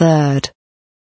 third.